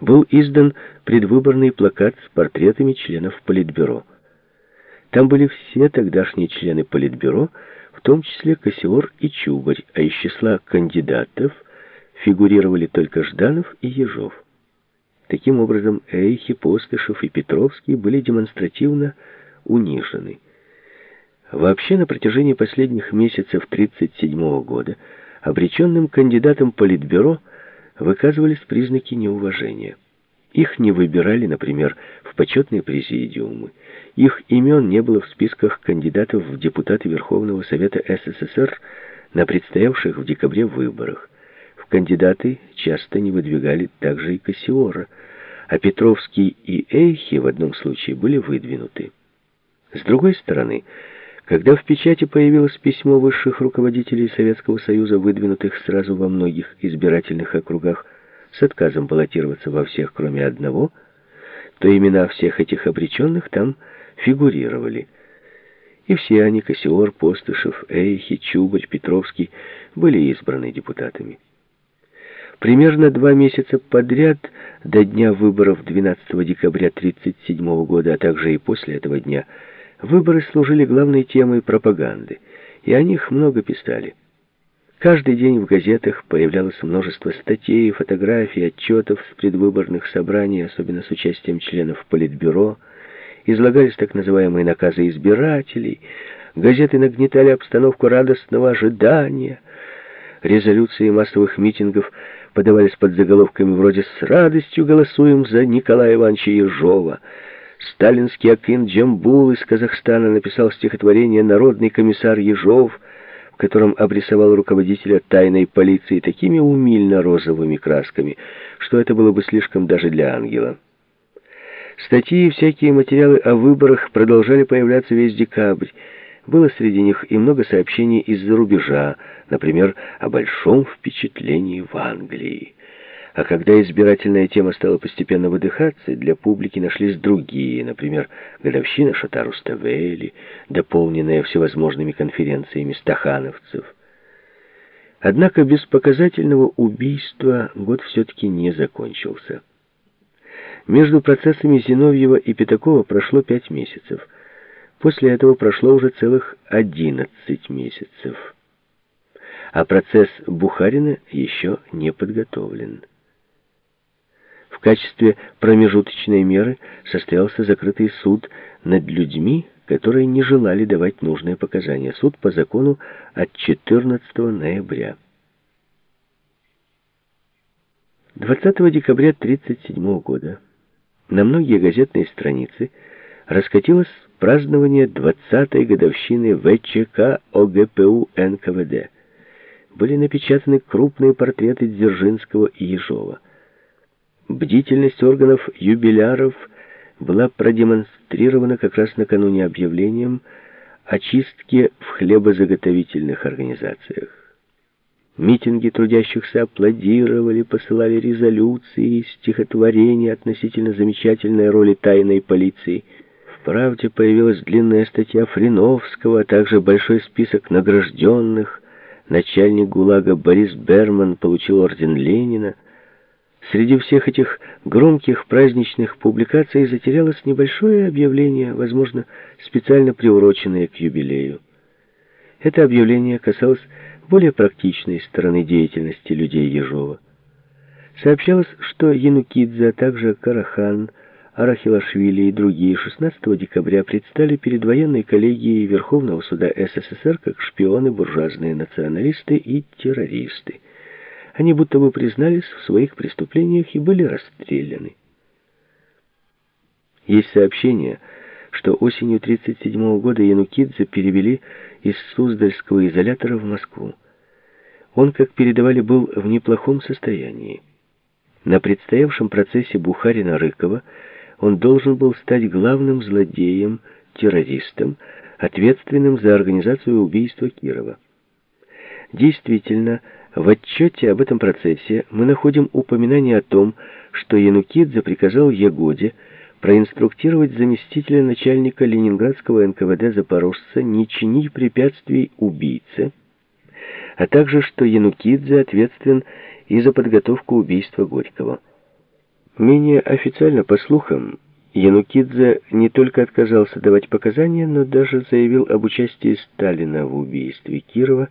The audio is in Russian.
был издан предвыборный плакат с портретами членов Политбюро. Там были все тогдашние члены Политбюро, в том числе Косиор и Чубарь, а из числа кандидатов фигурировали только Жданов и Ежов. Таким образом, Эйхи, Постышев и Петровский были демонстративно унижены. Вообще, на протяжении последних месяцев 1937 года обреченным кандидатам Политбюро выказывались признаки неуважения. Их не выбирали, например, в почетные президиумы. Их имен не было в списках кандидатов в депутаты Верховного Совета СССР на предстоявших в декабре выборах. В кандидаты часто не выдвигали также и Кассиора, а Петровский и Эйхи в одном случае были выдвинуты. С другой стороны, когда в печати появилось письмо высших руководителей Советского Союза, выдвинутых сразу во многих избирательных округах, с отказом баллотироваться во всех, кроме одного, то имена всех этих обреченных там фигурировали. И все они, Кассиор, Постышев, Эйхи, Чубарь, Петровский, были избраны депутатами. Примерно два месяца подряд, до дня выборов 12 декабря 1937 года, а также и после этого дня, Выборы служили главной темой пропаганды, и о них много писали. Каждый день в газетах появлялось множество статей, фотографий, отчетов с предвыборных собраний, особенно с участием членов Политбюро. Излагались так называемые наказы избирателей. Газеты нагнетали обстановку радостного ожидания. Резолюции массовых митингов подавались под заголовками вроде «С радостью голосуем за Николая Ивановича Ежова», Сталинский акин Джамбул из Казахстана написал стихотворение «Народный комиссар Ежов», в котором обрисовал руководителя тайной полиции такими умильно-розовыми красками, что это было бы слишком даже для ангела. Статьи и всякие материалы о выборах продолжали появляться весь декабрь. Было среди них и много сообщений из-за рубежа, например, о большом впечатлении в Англии. А когда избирательная тема стала постепенно выдыхаться, для публики нашлись другие, например, годовщина Шатару Ставели, дополненная всевозможными конференциями стахановцев. Однако без показательного убийства год все-таки не закончился. Между процессами Зиновьева и Пятакова прошло пять месяцев. После этого прошло уже целых одиннадцать месяцев. А процесс Бухарина еще не подготовлен. Качестве промежуточной меры состоялся закрытый суд над людьми, которые не желали давать нужные показания. Суд по закону от 14 ноября. 20 декабря 1937 года на многие газетные страницы раскатилось празднование 20-й годовщины ВЧК ОГПУ НКВД. Были напечатаны крупные портреты Дзержинского и Ежова. Бдительность органов юбиляров была продемонстрирована как раз накануне объявлением о чистке в хлебозаготовительных организациях. Митинги трудящихся аплодировали, посылали резолюции, стихотворения относительно замечательной роли тайной полиции. В «Правде» появилась длинная статья Фриновского, а также большой список награжденных. Начальник ГУЛАГа Борис Берман получил орден Ленина. Среди всех этих громких праздничных публикаций затерялось небольшое объявление, возможно, специально приуроченное к юбилею. Это объявление касалось более практичной стороны деятельности людей Ежова. Сообщалось, что Янукидзе, а также Карахан, Арахилашвили и другие 16 декабря предстали перед военной коллегией Верховного суда СССР как шпионы, буржуазные националисты и террористы. Они будто бы признались в своих преступлениях и были расстреляны. Есть сообщение, что осенью 1937 года Янукидзе перевели из Суздальского изолятора в Москву. Он, как передавали, был в неплохом состоянии. На предстоявшем процессе Бухарина-Рыкова он должен был стать главным злодеем, террористом, ответственным за организацию убийства Кирова. Действительно, в отчете об этом процессе мы находим упоминание о том, что Янукидзе приказал Ягоде проинструктировать заместителя начальника Ленинградского НКВД Запорожца не чинить препятствий убийце, а также что Янукидзе ответственен и за подготовку убийства Горького. Менее официально, по слухам, Янукидзе не только отказался давать показания, но даже заявил об участии Сталина в убийстве Кирова,